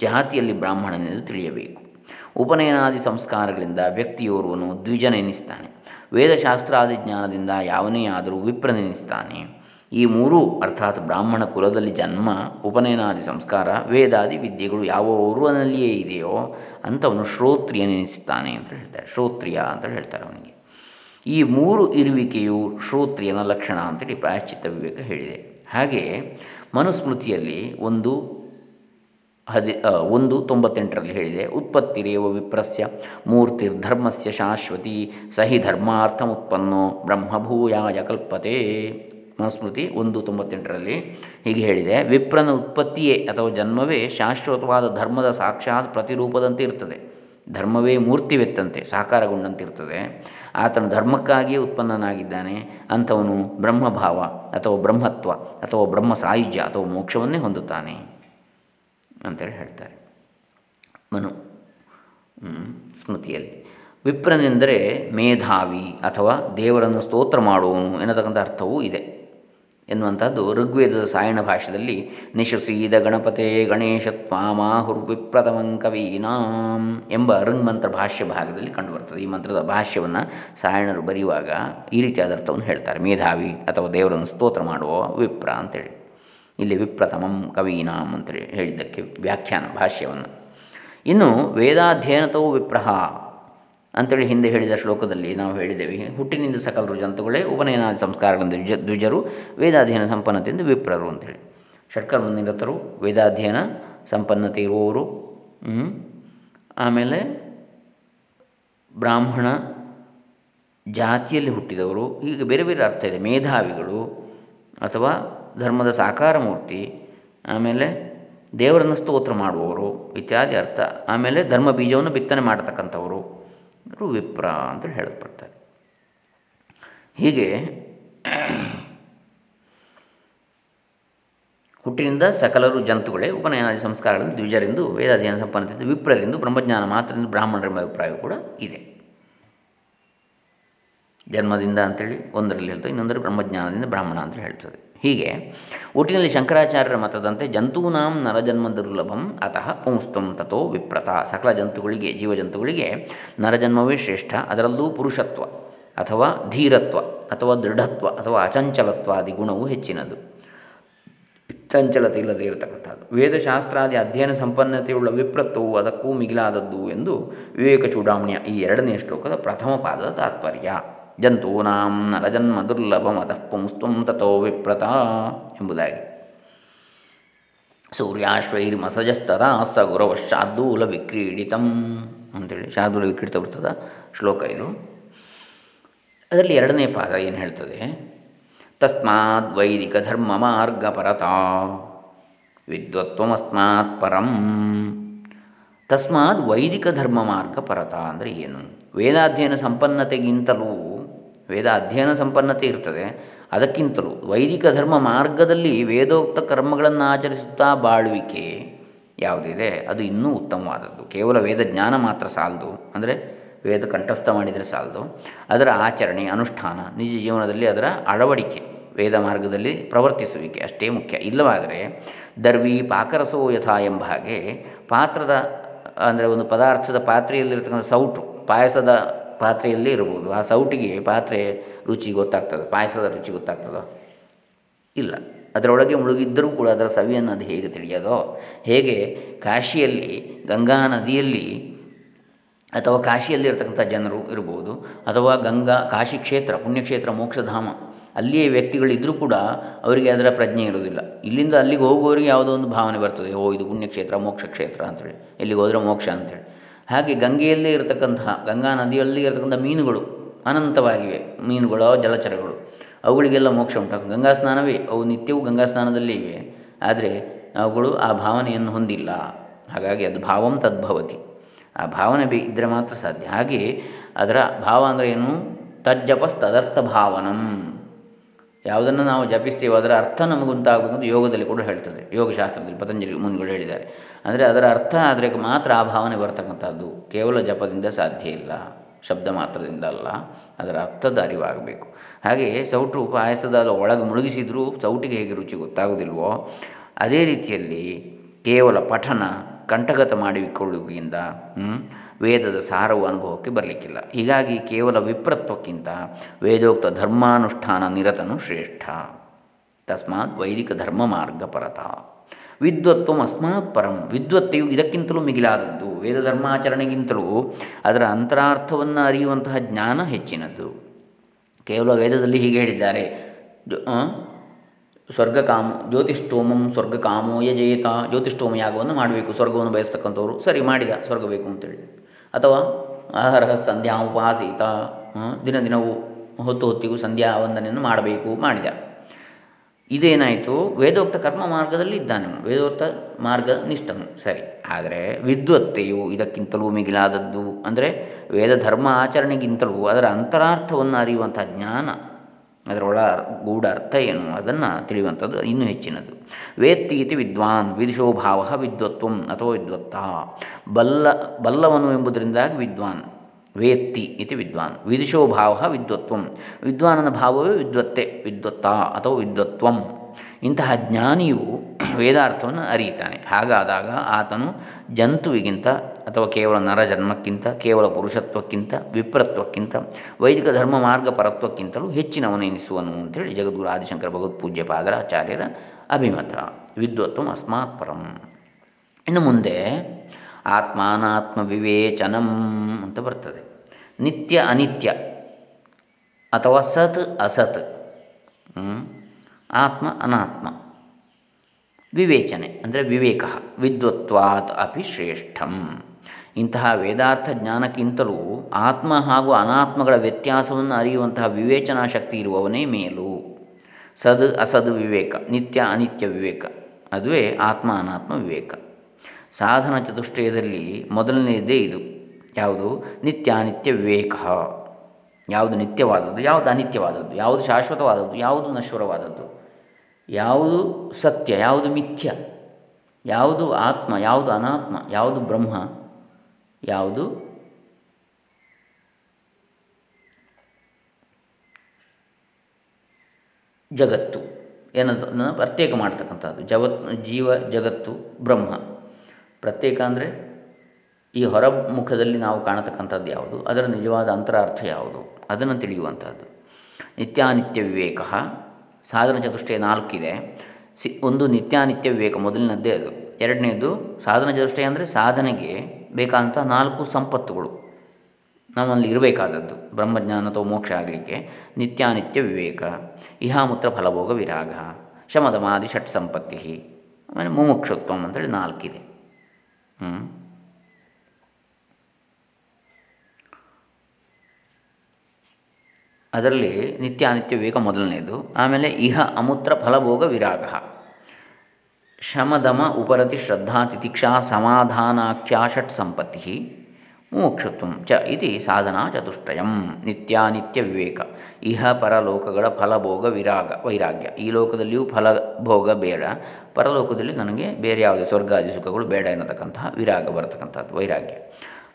S1: ಜಾತಿಯಲ್ಲಿ ಬ್ರಾಹ್ಮಣನೆಂದು ತಿಳಿಯಬೇಕು. ಉಪನಯನಾದಿ ಸಂಸ್ಕಾರಗಳಿಂದ ವ್ಯಕ್ತಿಯೋರ್ವನು ದ್ವಿಜನೆನಿಸ್ತಾನೆ. ವೇದಶಾಸ್ತ್ರಾದಿ ಜ್ಞಾನದಿಂದ ಯಾವನೇ ಆದರೂ ವಿಪ್ರನೆನಿಸ್ತಾನೆ. ಈ ಮೂರೂ, ಅರ್ಥಾತ್ ಬ್ರಾಹ್ಮಣ ಕುಲದಲ್ಲಿ ಜನ್ಮ, ಉಪನಯನಾದಿ ಸಂಸ್ಕಾರ, ವೇದಾದಿ ವಿದ್ಯೆಗಳು ಯಾವ ಓರ್ವನಲ್ಲಿಯೇ ಇದೆಯೋ ಅಂಥವನು ಶ್ರೋತ್ರಿಯನೆನಿಸ್ತಾನೆ ಅಂತ ಹೇಳ್ತಾರೆ. ಶ್ರೋತ್ರಿಯ ಅಂತ ಹೇಳ್ತಾರೆ ಅವನಿಗೆ. ಈ ಮೂರು ಇರುವಿಕೆಯು ಶ್ರೋತ್ರಿಯನ ಲಕ್ಷಣ ಅಂತೇಳಿ ಪ್ರಾಯಶ್ಚಿತ್ತ ವಿವೇಕ ಹೇಳಿದೆ. ಹಾಗೆ ಮನುಸ್ಮೃತಿಯಲ್ಲಿ ಒಂದು ಹದಿ ಒಂದು ತೊಂಬತ್ತೆಂಟರಲ್ಲಿ ಹೇಳಿದೆ, ಉತ್ಪತ್ತಿರೇವ ವಿಪ್ರಸ್ಯ ಮೂರ್ತಿರ್ಧರ್ಮಸ್ಯ ಶಾಶ್ವತಿ, ಸಹಿ ಧರ್ಮಾರ್ಥಮುತ್ಪನ್ನೋ ಬ್ರಹ್ಮಭೂಯಾಯ ಕಲ್ಪತೆ. ಮನುಸ್ಮೃತಿ ಒಂದು ತೊಂಬತ್ತೆಂಟರಲ್ಲಿ ಹೀಗೆ ಹೇಳಿದೆ, ವಿಪ್ರನ ಉತ್ಪತ್ತಿಯೇ ಅಥವಾ ಜನ್ಮವೇ ಶಾಶ್ವತವಾದ ಧರ್ಮದ ಸಾಕ್ಷಾತ್ ಪ್ರತಿರೂಪದಂತೆ ಇರ್ತದೆ. ಧರ್ಮವೇ ಮೂರ್ತಿವೆತ್ತಂತೆ, ಸಾಕಾರಗೊಂಡಂತಿರ್ತದೆ. ಆತನು ಧರ್ಮಕ್ಕಾಗಿಯೇ ಉತ್ಪನ್ನನಾಗಿದ್ದಾನೆ, ಅಂಥವನು ಬ್ರಹ್ಮಭಾವ ಅಥವಾ ಬ್ರಹ್ಮತ್ವ ಅಥವಾ ಬ್ರಹ್ಮ ಸಾಯುಜ್ಯ ಅಥವಾ ಮೋಕ್ಷವನ್ನೇ ಹೊಂದುತ್ತಾನೆ. ಅಂತೇಳಿ ಹೇಳ್ತಾರೆ. ಮನು ಸ್ಮೃತಿಯಲ್ಲಿ. ವಿಪ್ರನೆಂದರೆ ಮೇಧಾವಿ ಅಥವಾ ದೇವರನ್ನು ಸ್ತೋತ್ರ ಮಾಡುವನು ಎನ್ನತಕ್ಕಂಥ ಅರ್ಥವೂ ಇದೆ. ಎನ್ನುವಂಥದ್ದು ಋಗ್ವೇದದ ಸಾಯಣ ಭಾಷೆಯಲ್ಲಿ ನಿಶುಸೀದ ಗಣಪತೆ ಗಣೇಶ ತ್ವಾಮಾಹುರ್ವಿಪ್ರತಮಂ ಕವೀನಾಂ ಎಂಬ ಋಂಗ್ಮಂತ್ರ ಭಾಷ್ಯ ಭಾಗದಲ್ಲಿ ಕಂಡುಬರ್ತದೆ. ಈ ಮಂತ್ರದ ಭಾಷ್ಯವನ್ನು ಸಾಯಣರು ಬರೆಯುವಾಗ ಈ ರೀತಿಯಾದ ಅರ್ಥವನ್ನು ಹೇಳ್ತಾರೆ. ಮೇಧಾವಿ ಅಥವಾ ದೇವರನ್ನು ಸ್ತೋತ್ರ ಮಾಡುವ ವಿಪ್ರ ಅಂತೇಳಿ. ಇಲ್ಲಿ ವಿಪ್ರಥಮಂ ಕವೀನಾಂ ಅಂತೇಳಿ ಹೇಳಿದ್ದಕ್ಕೆ ವ್ಯಾಖ್ಯಾನ, ಭಾಷ್ಯವನ್ನು. ಇನ್ನು ವೇದಾಧ್ಯಯನತೋ ವಿಪ್ರಹ ಅಂತೇಳಿ ಹಿಂದೆ ಹೇಳಿದ ಶ್ಲೋಕದಲ್ಲಿ ನಾವು ಹೇಳಿದ್ದೇವೆ ಹುಟ್ಟಿನಿಂದ ಸಕಲರು ಜಂತುಗಳೇ ಉಪನಯನಾದ ಸಂಸ್ಕಾರಗಳಿಂದ ದ್ವಿಜ, ದ್ವಿಜರು ವೇದಾಧ್ಯಯನ ಸಂಪನ್ನತೆಯಿಂದ ವಿಪ್ರರು ಅಂತೇಳಿ. ಷಟ್ಕರ್ಮನಿರತರು ವೇದಾಧ್ಯಯನ ಸಂಪನ್ನತೆ ಇರುವವರು ಆಮೇಲೆ ಬ್ರಾಹ್ಮಣ ಜಾತಿಯಲ್ಲಿ ಹುಟ್ಟಿದವರು ಈಗ ಬೇರೆ ಬೇರೆ ಅರ್ಥ ಇದೆ. ಮೇಧಾವಿಗಳು ಅಥವಾ ಧರ್ಮದ ಸಾಕಾರ ಮೂರ್ತಿ, ಆಮೇಲೆ ದೇವರನ್ನು ಸ್ತೋತ್ರ ಮಾಡುವವರು ಇತ್ಯಾದಿ ಅರ್ಥ. ಆಮೇಲೆ ಧರ್ಮ ಬೀಜವನ್ನು ಬಿತ್ತನೆ ಮಾಡತಕ್ಕಂಥವರು. ವಿಪ್ರ ಅಂತ ಹೇಳಲ್ಪಡ್ತಾರೆ ಹೀಗೆ ಹುಟ್ಟಿನಿಂದ ಸಕಲರು ಜಂತುಗಳೇ ಉಪನಯನಾದಿ ಸಂಸ್ಕಾರಗಳಿಂದ ದ್ವಿಜರೆಂದು ವೇದಾಧ್ಯಯನ ಸಂಪನ್ನತೆ ವಿಪ್ರರೆಂದು ಬ್ರಹ್ಮಜ್ಞಾನ ಮಾತ್ರದಿಂದ ಬ್ರಾಹ್ಮಣರೆಂಬ ಅಭಿಪ್ರಾಯ ಕೂಡ ಇದೆ. ಜನ್ಮದಿಂದ ಅಂತೇಳಿ ಒಂದರಲ್ಲಿ ಹೇಳ್ತದೆ, ಇನ್ನೊಂದರಲ್ಲಿ ಬ್ರಹ್ಮಜ್ಞಾನದಿಂದ ಬ್ರಾಹ್ಮಣ ಅಂತ ಹೇಳ್ತದೆ. ಹೀಗೆ ಒಟ್ಟಿನಲ್ಲಿ ಶಂಕರಾಚಾರ್ಯರ ಮತದಂತೆ ಜಂತೂನಾಂ ನರಜನ್ಮ ದುರ್ಲಭಂ ಅತಃ ಪುಂಸ್ತಂ ತಥೋ ವಿಪ್ರತ. ಸಕಲ ಜಂತುಗಳಿಗೆ, ಜೀವಜಂತುಗಳಿಗೆ ನರಜನ್ಮವೇ ಶ್ರೇಷ್ಠ, ಅದರಲ್ಲೂ ಪುರುಷತ್ವ ಅಥವಾ ಧೀರತ್ವ ಅಥವಾ ದೃಢತ್ವ ಅಥವಾ ಅಚಂಚಲತ್ವಾದಿ ಗುಣವು ಹೆಚ್ಚಿನದು. ಚಂಚಲತೆ ಇಲ್ಲದೆ ಇರತಕ್ಕಂಥದ್ದು. ವೇದಶಾಸ್ತ್ರಾದಿ ಅಧ್ಯಯನ ಸಂಪನ್ನತೆಯುಳ್ಳ ವಿಪ್ರತ್ವವು ಅದಕ್ಕೂ ಮಿಗಿಲಾದದ್ದು ಎಂದು ವಿವೇಕ ಚೂಡಾಮಣಿಯ ಈ ಎರಡನೇ ಶ್ಲೋಕದ ಪ್ರಥಮ ಪಾದದ ತಾತ್ಪರ್ಯ. ಜಂತೂನಾಂ ನರಜನ್ಮ ದುರ್ಲಭಮತಃ ಪುಂಸ್ತ್ವಂ ತಥೋ ವಿಪ್ರತ ಎಂಬುದಾಗಿ. ಸೂರ್ಯಾಶ್ವೈರ್ಮಸಜಸ್ತದ ಸ ಗುರವ ಶಾರ್ದೂಲ ವಿಕ್ರೀಡಿತಂ ಅಂತೇಳಿ ಶಾರ್ದೂಲ ವಿಕ್ರೀಡಿತ ಬರ್ತದ ಶ್ಲೋಕ ಇದು. ಅದರಲ್ಲಿ ಎರಡನೇ ಪಾದ ಏನು ಹೇಳ್ತದೆ? ತಸ್ಮಾತ್ ವೈದಿಕ ಧರ್ಮ ಮಾರ್ಗ ಪರತಾ ವಿದ್ವತ್ವಮಸ್ಮಾತ್ ಪರಂ. ತಸ್ಮಾತ್ ವೈದಿಕ ಧರ್ಮ ಮಾರ್ಗ ಪರತ ಅಂದರೆ ಏನು? ವೇದಾಧ್ಯಯನ ಸಂಪನ್ನತೆಗಿಂತಲೂ ವೇದ ಅಧ್ಯಯನ ಸಂಪನ್ನತೆ ಇರ್ತದೆ. ಅದಕ್ಕಿಂತಲೂ ವೈದಿಕ ಧರ್ಮ ಮಾರ್ಗದಲ್ಲಿ ವೇದೋಕ್ತ ಕರ್ಮಗಳನ್ನು ಆಚರಿಸುತ್ತಾ ಬಾಳುವಿಕೆ ಯಾವುದಿದೆ, ಅದು ಇನ್ನೂ ಉತ್ತಮವಾದದ್ದು. ಕೇವಲ ವೇದ ಜ್ಞಾನ ಮಾತ್ರ ಸಾಲದು, ಅಂದರೆ ವೇದ ಕಂಠಸ್ಥ ಮಾಡಿದರೆ ಸಾಲದು. ಅದರ ಆಚರಣೆ, ಅನುಷ್ಠಾನ, ನಿಜ ಜೀವನದಲ್ಲಿ ಅದರ ಅಳವಡಿಕೆ, ವೇದ ಮಾರ್ಗದಲ್ಲಿ ಪ್ರವರ್ತಿಸುವಿಕೆ ಅಷ್ಟೇ ಮುಖ್ಯ. ಇಲ್ಲವಾದರೆ ದರ್ವಿ ಪಾಕರಸೋ ಯಥಾ ಎಂಬ ಹಾಗೆ ಪಾತ್ರದ, ಅಂದರೆ ಒಂದು ಪದಾರ್ಥದ ಪಾತ್ರೆಯಲ್ಲಿರ್ತಕ್ಕಂಥ ಸೌಟು, ಪಾಯಸದ ಪಾತ್ರೆಯಲ್ಲಿ ಇರ್ಬೋದು. ಆ ಸೌಟಿಗೆ ಪಾತ್ರೆ ರುಚಿ ಗೊತ್ತಾಗ್ತದೆ, ಪಾಯಸದ ರುಚಿ ಗೊತ್ತಾಗ್ತದೋ? ಇಲ್ಲ. ಅದರೊಳಗೆ ಮುಳುಗಿದ್ದರೂ ಕೂಡ ಅದರ ಸವಿಯನ್ನು ಅದು ಹೇಗೆ ತಿಳಿಯೋದೋ? ಹೇಗೆ ಕಾಶಿಯಲ್ಲಿ, ಗಂಗಾ ನದಿಯಲ್ಲಿ ಅಥವಾ ಕಾಶಿಯಲ್ಲಿರ್ತಕ್ಕಂಥ ಜನರು ಇರ್ಬೋದು, ಅಥವಾ ಗಂಗಾ, ಕಾಶಿ ಕ್ಷೇತ್ರ, ಪುಣ್ಯಕ್ಷೇತ್ರ, ಮೋಕ್ಷಧಾಮ, ಅಲ್ಲಿಯೇ ವ್ಯಕ್ತಿಗಳಿದ್ದರೂ ಕೂಡ ಅವರಿಗೆ ಅದರ ಪ್ರಜ್ಞೆ ಇರೋದಿಲ್ಲ ಇಲ್ಲಿಂದ ಅಲ್ಲಿಗೆ ಹೋಗುವವರಿಗೆ ಯಾವುದೋ ಒಂದು ಭಾವನೆ ಬರ್ತದೆ. ಓ, ಇದು ಪುಣ್ಯಕ್ಷೇತ್ರ ಮೋಕ್ಷ ಕ್ಷೇತ್ರ ಅಂತೇಳಿ. ಎಲ್ಲಿಗೆ ಹೋದರೆ ಮೋಕ್ಷ ಅಂತೇಳಿ. ಹಾಗೆ ಗಂಗೆಯಲ್ಲೇ ಇರತಕ್ಕಂತಹ, ಗಂಗಾ ನದಿಯಲ್ಲಿ ಇರತಕ್ಕಂಥ ಮೀನುಗಳು ಅನಂತವಾಗಿವೆ. ಮೀನುಗಳು, ಜಲಚರಗಳು. ಅವುಗಳಿಗೆಲ್ಲ ಮೋಕ್ಷ ಉಂಟು ಗಂಗಾ ಸ್ನಾನವೇ, ಅವು ನಿತ್ಯವೂ ಗಂಗಾ ಸ್ನಾನದಲ್ಲಿ ಇವೆ. ಆದರೆ ಅವುಗಳು ಆ ಭಾವನೆಯನ್ನು ಹೊಂದಿಲ್ಲ. ಹಾಗಾಗಿ ಅದು ಭಾವಂ ತದ್ಭವತಿ. ಆ ಭಾವನೆ ಬೇ ಇದ್ದರೆ ಮಾತ್ರ ಸಾಧ್ಯ. ಹಾಗೆ ಅದರ ಭಾವ ಅಂದರೆ ಏನು? ತಜ್ಜಪಸ್ ತದರ್ಥ ಭಾವನಂ ಯಾವುದನ್ನು ನಾವು ಜಪಿಸ್ತೀವೋ ಅದರ ಅರ್ಥ ನಮಗುಂಟಾಗುವುದು ಯೋಗದಲ್ಲಿ ಕೂಡ ಹೇಳ್ತದೆ. ಯೋಗಶಾಸ್ತ್ರದಲ್ಲಿ ಪತಂಜಲಿ ಮುನಿಗಳು ಹೇಳಿದ್ದಾರೆ. ಅಂದರೆ ಅದರ ಅರ್ಥ ಆದರೆ ಮಾತ್ರ ಆ ಭಾವನೆ ಬರ್ತಕ್ಕಂಥದ್ದು. ಕೇವಲ ಜಪದಿಂದ ಸಾಧ್ಯ ಇಲ್ಲ, ಶಬ್ದ ಮಾತ್ರದಿಂದ ಅಲ್ಲ, ಅದರ ಅರ್ಥದ ಅರಿವಾಗಬೇಕು. ಹಾಗೆಯೇ ಸೌಟು ಪಾಯಸದ ಒಳಗೆ ಮುಳುಗಿಸಿದರೂ ಸೌಟಿಗೆ ಹೇಗೆ ರುಚಿ ಗೊತ್ತಾಗೋದಿಲ್ವೋ, ಅದೇ ರೀತಿಯಲ್ಲಿ ಕೇವಲ ಪಠನ ಕಂಠಗತ ಮಾಡಿಕೊಳ್ಳುವುದರಿಂದ ವೇದದ ಸಾರವು ಅನುಭವಕ್ಕೆ ಬರಲಿಕ್ಕಿಲ್ಲ. ಹೀಗಾಗಿ ಕೇವಲ ವಿಪ್ರತ್ವಕ್ಕಿಂತ ವೇದೋಕ್ತ ಧರ್ಮಾನುಷ್ಠಾನ ನಿರತನು ಶ್ರೇಷ್ಠ. ತಸ್ಮಾತ್ ವೈದಿಕ ಧರ್ಮ ಮಾರ್ಗ ಪರತ. ವಿದ್ವತ್ವ ಅಸ್ಮಾತ್ ಪರಂ. ವಿದ್ವತ್ತೆಯು ಇದಕ್ಕಿಂತಲೂ ಮಿಗಿಲಾದದ್ದು. ವೇದ ಧರ್ಮಾಚರಣೆಗಿಂತಲೂ ಅದರ ಅಂತರಾರ್ಥವನ್ನು ಅರಿಯುವಂತಹ ಜ್ಞಾನ ಹೆಚ್ಚಿನದ್ದು. ಕೇವಲ ವೇದದಲ್ಲಿ ಹೀಗೆ ಹೇಳಿದ್ದಾರೆ. ಸ್ವರ್ಗಕಾಮ, ಜ್ಯೋತಿಷ್ಠೋಮಂ ಸ್ವರ್ಗಕಾಮೋ ಯಜೇತ. ಜ್ಯೋತಿಷ್ಠೋಮ ಮಾಡಬೇಕು. ಸ್ವರ್ಗವನ್ನು ಬಯಸ್ತಕ್ಕಂಥವ್ರು ಸರಿ ಮಾಡಿದ ಸ್ವರ್ಗ ಬೇಕು ಅಂತೇಳಿ. ಅಥವಾ ಆಹಾರ ಸಂಧ್ಯಾ ಉಪಾಸೀತ. ದಿನ ದಿನವೂ ಹೊತ್ತು ಹೊತ್ತಿಗೂ ಸಂಧ್ಯಾ ವಂದನೆಯನ್ನು ಮಾಡಬೇಕು, ಮಾಡಿದ. ಇದೇನಾಯಿತು? ವೇದೋಕ್ತ ಕರ್ಮ ಮಾರ್ಗದಲ್ಲಿ ಇದ್ದಾನೆ ವೇದೋಕ್ತ ಮಾರ್ಗ ನಿಷ್ಠನು. ಸರಿ. ಆದರೆ ವಿದ್ವತ್ತೆಯು ಇದಕ್ಕಿಂತಲೂ ಮಿಗಿಲಾದದ್ದು ಅಂದರೆ ವೇದ ಧರ್ಮ ಆಚರಣೆಗಿಂತಲೂ ಅದರ ಅಂತರಾರ್ಥವನ್ನು ಅರಿಯುವಂಥ ಜ್ಞಾನ, ಅದರೊಳ ಗೂಢ ಅರ್ಥ ಏನು? ಅದನ್ನು ತಿಳಿಯುವಂಥದ್ದು ಇನ್ನೂ ಹೆಚ್ಚಿನದು. ವೇತ್ತಿ ಇತಿ ವಿದ್ವಾನ್ ವಿದುಷೋ ಭಾವ ವಿದ್ವತ್ವಂ ಅಥವಾ ವಿದ್ವತ್ತ. ಬಲ್ಲ, ಬಲ್ಲವನು ಎಂಬುದರಿಂದಾಗಿ ವಿದ್ವಾನ್. ವೇತ್ತಿ ಇತಿ ವಿದ್ವಾನ್. ವಿದುಷೋ ಭಾವ ವಿದ್ವತ್ವಂ. ವಿದ್ವಾನನ ಭಾವವೇ ವಿದ್ವತ್ತೆ. ವಿದ್ವತ್ತ ಅಥವಾ ವಿದ್ವತ್ವಂ. ಇಂತಹ ಜ್ಞಾನಿಯು ವೇದಾರ್ಥವನ್ನು ಅರಿಯುತ್ತಾನೆ. ಹಾಗಾದಾಗ ಆತನು ಜಂತುವಿಗಿಂತ ಅಥವಾ ಕೇವಲ ನರ ಜನ್ಮಕ್ಕಿಂತ, ಕೇವಲ ಪುರುಷತ್ವಕ್ಕಿಂತ, ವಿಪ್ರತ್ವಕ್ಕಿಂತ, ವೈದಿಕ ಧರ್ಮ ಮಾರ್ಗ ಪರತ್ವಕ್ಕಿಂತಲೂ ಹೆಚ್ಚಿನವನೆನಿಸುವನು ಅಂತೇಳಿ ಜಗದ್ಗುರು ಆದಿಶಂಕರ ಭಗವತ್ಪೂಜ್ಯ ಪಾದರ ಆಚಾರ್ಯರ ಅಭಿಮತ. ವಿದ್ವತ್ವ ಅಸ್ಮಾತ್ ಪರಂ. ಇನ್ನು ಮುಂದೆ ಆತ್ಮಾನಾತ್ಮ ವಿವೇಚನಂ ಅಂತ ಬರ್ತದೆ. ನಿತ್ಯ ಅನಿತ್ಯ ಅಥವಾ ಸತ್ ಅಸತ್. ಆತ್ಮ ಅನಾತ್ಮ. ವಿವೇಚನೆ ಅಂದರೆ ವಿವೇಕ, ವಿದ್ವತ್ವಾತ್ ಅಪಿ ಶ್ರೇಷ್ಠಂ. ಇಂತಹ ವೇದಾರ್ಥ ಜ್ಞಾನಕ್ಕಿಂತಲೂ ಆತ್ಮ ಹಾಗೂ ಅನಾತ್ಮಗಳ ವ್ಯತ್ಯಾಸವನ್ನು ಅರಿಯುವಂತಹ ವಿವೇಚನಾ ಶಕ್ತಿ ಇರುವವನೇ ಮೇಲು. ಸದ್ ಅಸದ್ ವಿವೇಕ, ನಿತ್ಯ ಅನಿತ್ಯ ವಿವೇಕ, ಅದುವೇ ಆತ್ಮ ಅನಾತ್ಮ ವಿವೇಕ. ಸಾಧನ ಚತುಷ್ಟಯದಲ್ಲಿ ಮೊದಲನೆಯದೇ ಇದು. ಯಾವುದು? ನಿತ್ಯಾನಿತ್ಯ ವಿವೇಕ. ಯಾವುದು ನಿತ್ಯವಾದದ್ದು, ಯಾವುದು ಅನಿತ್ಯವಾದದ್ದು, ಯಾವುದು ಶಾಶ್ವತವಾದದ್ದು, ಯಾವುದು ನಶ್ವರವಾದದ್ದು. ಯಾವುದು ಸತ್ಯ, ಯಾವುದು ಮಿಥ್ಯ, ಯಾವುದು ಆತ್ಮ, ಯಾವುದು ಅನಾತ್ಮ, ಯಾವುದು ಬ್ರಹ್ಮ, ಯಾವುದು ಜಗತ್ತು. ಏನದನ್ನು ಪ್ರತ್ಯೇಕ ಮಾಡ್ತಕ್ಕಂಥದ್ದು. ಜಗತ್ ಜೀವ, ಜಗತ್ತು, ಬ್ರಹ್ಮ. ಪ್ರತ್ಯೇಕ ಅಂದರೆ ಈ ಹೊರ ಮುಖದಲ್ಲಿ ನಾವು ಕಾಣತಕ್ಕಂಥದ್ದು ಯಾವುದು? ಅದರ ನಿಜವಾದ ಅಂತರಾರ್ಥ ಯಾವುದು? ಅದನ್ನು ತಿಳಿಯುವಂಥದ್ದು. ನಿತ್ಯಾನಿತ್ಯ ವಿವೇಕ. ಸಾಧನ ಚತುಷ್ಟಯ ನಾಲ್ಕಿದೆ. ಸಿ, ಒಂದು ನಿತ್ಯಾನಿತ್ಯ ವಿವೇಕ. ಮೊದಲಿನದ್ದೇ ಅದು. ಎರಡನೇದು, ಸಾಧನ ಚತುಷ್ಟಯ ಅಂದರೆ ಸಾಧನೆಗೆ ಬೇಕಾದಂಥ ನಾಲ್ಕು ಸಂಪತ್ತುಗಳು. ನಮ್ಮಲ್ಲಿ ಇರಬೇಕಾದದ್ದು. ಬ್ರಹ್ಮಜ್ಞಾನ ಅಥವಾ ಮೋಕ್ಷ ಆಗಲಿಕ್ಕೆ. ನಿತ್ಯಾನಿತ್ಯ ವಿವೇಕ. ಇಹಾಮೂತ್ರ ಫಲಭೋಗ ವಿರಾಗ. ಶಮದಮಾದಿ ಷಟ್ ಸಂಪತ್ತಿ ಆಮೇಲೆ ಮುಮುಕ್ಷತ್ವ ಅಂತೇಳಿ ನಾಲ್ಕಿದೆ. ಹ್ಞೂ ಅದರಲ್ಲಿ ನಿತ್ಯ ಅನಿತ್ಯ ವಿವೇಕ ಮೊದಲನೆಯದು. ಆಮೇಲೆ ಇಹ ಅಮೂತ್ರ ಫಲಭೋಗ ವಿರಾಗ. ಶಮದಮ ಉಪರತಿ ಶ್ರದ್ಧಾ ತಿತಿಕ್ಷಾ ಸಮಾಧಾನಾಖ್ಯಾ ಷಟ್ ಸಂಪತ್ತಿ ಮುಮುಕ್ಷತ್ವ ಚ ಇತಿ ಸಾಧನಾ ಚತುಷ್ಟಯಂ. ನಿತ್ಯಾನಿತ್ಯ ವಿವೇಕ. ಇಹ ಪರಲೋಕಗಳ ಫಲಭೋಗ ವಿರಾಗ ವೈರಾಗ್ಯ. ಈ ಲೋಕದಲ್ಲಿಯೂ ಫಲಭೋಗ ಬೇಡ. ಪರಲೋಕದಲ್ಲಿ ನನಗೆ ಬೇರೆ ಯಾವುದೇ ಸ್ವರ್ಗಾದಿ ಸುಖಗಳು ಬೇಡ ಎನ್ನತಕ್ಕಂತಹ ವಿರಾಗ ಬರತಕ್ಕಂಥದ್ದು ವೈರಾಗ್ಯ.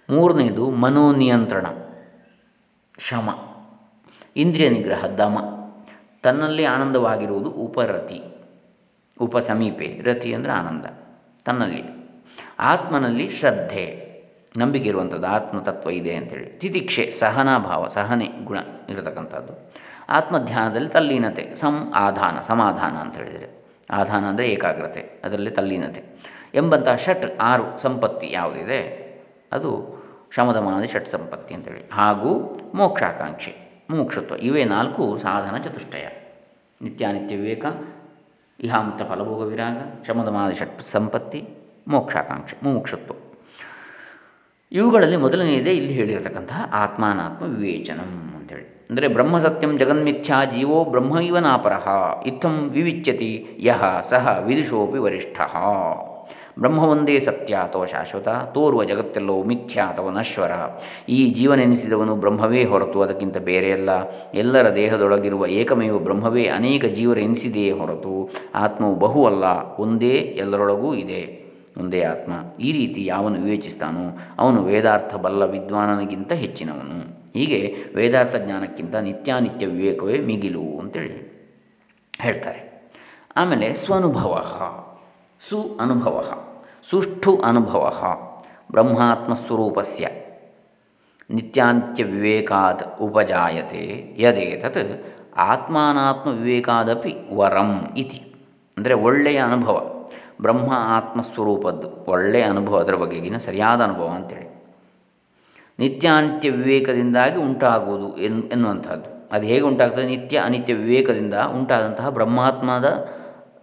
S1: ಮೂರನೇದು ಮನೋನಿಯಂತ್ರಣ. ಶಮ ಇಂದ್ರಿಯ ನಿಗ್ರಹ, ದಮ. ತನ್ನಲ್ಲಿ ಆನಂದವಾಗಿರುವುದು ಉಪರತಿ, ಉಪಸಮೀಪೆ. ರತಿ ಅಂದರೆ ಆನಂದ, ತನ್ನಲ್ಲಿ. ಆತ್ಮನಲ್ಲಿ ಶ್ರದ್ಧೆ, ನಂಬಿಕೆ ಇರುವಂಥದ್ದು, ಆತ್ಮತತ್ವ ಇದೆ ಅಂತೇಳಿ. ತಿತಿಕ್ಷೆ, ಸಹನಾಭಾವ, ಸಹನೆ, ಗುಣ ಇರತಕ್ಕಂಥದ್ದು. ಆತ್ಮಧ್ಯಾನದಲ್ಲಿ ತಲ್ಲೀನತೆ, ಸಂ ಆಧಾನ, ಸಮಾಧಾನ ಅಂತ ಹೇಳಿದರೆ. ಆಧಾನ ಅಂದರೆ ಏಕಾಗ್ರತೆ, ಅದರಲ್ಲಿ ತಲ್ಲೀನತೆ. ಎಂಬಂತಹ ಷಟ್ ಆರು ಸಂಪತ್ತಿ ಯಾವುದಿದೆ? ಅದು ಶಮದಮಾನದ ಷಟ್ ಸಂಪತ್ತಿ ಅಂತೇಳಿ. ಹಾಗೂ ಮೋಕ್ಷಾಕಾಂಕ್ಷೆ. ಮುಮುಕ್ಷತ್ವ. ಇವೇ ನಾಲ್ಕು ಸಾಧನ ಚತುಷ್ಟಯ. ನಿತ್ಯಾನಿತ್ಯ ವಿವೇಕ ಇಹಾಮುತ್ತ ಫಲಭೋಗ ವಿರಾಗ ಶಮದಮಾನದಿ ಷಟ್ ಸಂಪತ್ತಿ, ಮೋಕ್ಷಾಕಾಂಕ್ಷೆ, ಮುಮುಕ್ಷತ್ವ. ಇವುಗಳಲ್ಲಿ ಮೊದಲನೆಯದೇ ಇಲ್ಲಿ ಹೇಳಿರತಕ್ಕಂತಹ ಆತ್ಮಾನಾತ್ಮ ವಿವೇಚನಂ ಅಂತೇಳಿ. ಅಂದರೆ ಬ್ರಹ್ಮ ಸತ್ಯಂ ಜಗನ್ಮಿಥ್ಯಾ ಜೀವೋ ಬ್ರಹ್ಮ ಇವ ನಾಪರಃ ಇತ್ತಂ ವಿವಿಚ್ಯತಿ ಯಹ ಸಹ ವಿದುಷೋಪಿ ವರಿಷ್ಠ. ಬ್ರಹ್ಮ ಒಂದೇ ಸತ್ಯ ಅಥವಾ ಶಾಶ್ವತ, ತೋರುವ ಜಗತ್ತೆಲ್ಲೋ ಮಿಥ್ಯ ಅಥವಾ ನಶ್ವರ. ಈ ಜೀವನೆನಿಸಿದವನು ಬ್ರಹ್ಮವೇ ಹೊರತು ಅದಕ್ಕಿಂತ ಬೇರೆಯಲ್ಲ. ಎಲ್ಲರ ದೇಹದೊಳಗಿರುವ ಏಕಮೇವ ಬ್ರಹ್ಮವೇ ಅನೇಕ ಜೀವರೆನಿಸಿದೆಯೇ ಹೊರತು ಆತ್ಮವು ಬಹು ಅಲ್ಲ, ಒಂದೇ ಎಲ್ಲರೊಳಗೂ ಇದೆ, ಒಂದೇ ಆತ್ಮ. ಈ ರೀತಿ ಯಾವನು ವಿವೇಚಿಸ್ತಾನೋ ಅವನು ವೇದಾರ್ಥ ಬಲ್ಲ ವಿದ್ವಾನನಿಗಿಂತ ಹೆಚ್ಚಿನವನು. ಹೀಗೆ ವೇದಾರ್ಥ ಜ್ಞಾನಕ್ಕಿಂತ ನಿತ್ಯಾನಿತ್ಯ ವಿವೇಕವೇ ಮಿಗಿಲು ಅಂತೇಳಿ ಹೇಳ್ತಾರೆ. ಆಮೇಲೆ ಸ್ವನುಭವ ಸು ಅನುಭವ ಸುಷ್ಠು ಅನುಭವ ಬ್ರಹ್ಮಾತ್ಮಸ್ವರೂಪಸ್ಯ. ನಿತ್ಯಾಂತ್ಯ ವಿವೇಕಾತ್ ಉಪಜಾಯತೆ ಯದೇತತ್ ಆತ್ಮಾನಾತ್ಮ ವಿವೇಕಾದಪಿ ವರಂ ಇತಿ. ಅಂದರೆ ಒಳ್ಳೆಯ ಅನುಭವ. ಬ್ರಹ್ಮ ಆತ್ಮಸ್ವರೂಪದ್ದು ಒಳ್ಳೆಯ ಅನುಭವ ಅದರ ಬಗೆಗಿನ ಸರಿಯಾದ ಅನುಭವ ಅಂತೇಳಿ. ನಿತ್ಯಾಂತ್ಯ ವಿವೇಕದಿಂದಾಗಿ ಉಂಟಾಗುವುದು ಎನ್, ಎನ್ನುವಂಥದ್ದು. ಅದು ಹೇಗೆ ಉಂಟಾಗ್ತದೆ? ನಿತ್ಯ ಅನಿತ್ಯ ವಿವೇಕದಿಂದ ಉಂಟಾದಂತಹ ಬ್ರಹ್ಮಾತ್ಮದ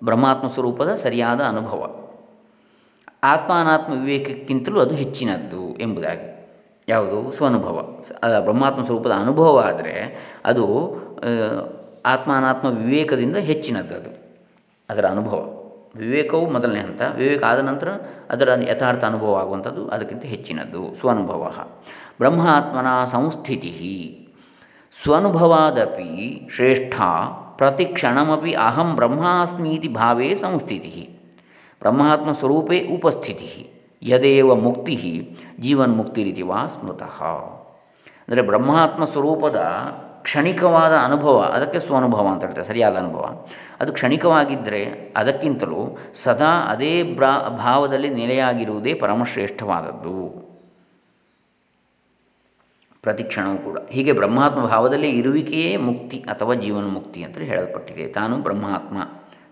S1: ಬ್ರಹ್ಮಾತ್ಮ ಸ್ವರೂಪದ ಸರಿಯಾದ ಅನುಭವ. ಆತ್ಮ ಅನಾತ್ಮ ವಿವೇಕಕ್ಕಿಂತಲೂ ಅದು ಹೆಚ್ಚಿನದ್ದು ಎಂಬುದಾಗಿ. ಯಾವುದು? ಸ್ವನುಭವ. ಬ್ರಹ್ಮಾತ್ಮ ಸ್ವರೂಪದ ಅನುಭವ ಆದರೆ ಅದು ಆತ್ಮಾನಾತ್ಮ ವಿವೇಕದಿಂದ ಹೆಚ್ಚಿನದ್ದು ಅದು. ಅದರ ಅನುಭವ. ವಿವೇಕವು ಮೊದಲನೇ ಹಂತ. ವಿವೇಕ ಆದ ನಂತರ ಅದರ ಯಥಾರ್ಥ ಅನುಭವ ಆಗುವಂಥದ್ದು ಅದಕ್ಕಿಂತ ಹೆಚ್ಚಿನದ್ದು. ಸ್ವನುಭವ. ಬ್ರಹ್ಮಾತ್ಮನ ಸಂಸ್ಥಿತಿ ಸ್ವನುಭವಾದಪಿ ಶ್ರೇಷ್ಠ ಪ್ರತಿಕ್ಷಣಮಿ ಅಹಂ ಬ್ರಹ್ಮಾಸ್ಮೀತಿ ಭಾವೇ ಸಂಸ್ಥಿತಿ ಬ್ರಹ್ಮಾತ್ಮ ಸ್ವರೂಪೇ ಉಪಸ್ಥಿತಿ, ಯದೇವ ಮುಕ್ತಿ ಜೀವನ್ಮುಕ್ತಿರಿತಿ ವಾ ಸ್ಮೃತಃ. ಅಂದರೆ ಬ್ರಹ್ಮಾತ್ಮ ಸ್ವರೂಪದ ಕ್ಷಣಿಕವಾದ ಅನುಭವ, ಅದಕ್ಕೆ ಸ್ವಾನುಭವ ಅಂತ ಹೇಳ್ತಾರೆ, ಸರಿಯಾದ ಅನುಭವ. ಅದು ಕ್ಷಣಿಕವಾಗಿದ್ದರೆ ಅದಕ್ಕಿಂತಲೂ ಸದಾ ಅದೇ ಬ್ರಾ, ಭಾವದಲ್ಲಿ ನೆಲೆಯಾಗಿರುವುದೇ ಪರಮಶ್ರೇಷ್ಠವಾದದ್ದು. ಪ್ರತಿಕ್ಷಣವೂ ಕೂಡ. ಹೀಗೆ ಬ್ರಹ್ಮಾತ್ಮ ಭಾವದಲ್ಲಿ ಇರುವಿಕೆಯೇ ಮುಕ್ತಿ ಅಥವಾ ಜೀವನ ಮುಕ್ತಿ ಅಂತ ಹೇಳಲ್ಪಟ್ಟಿದೆ. ತಾನು ಬ್ರಹ್ಮಾತ್ಮ.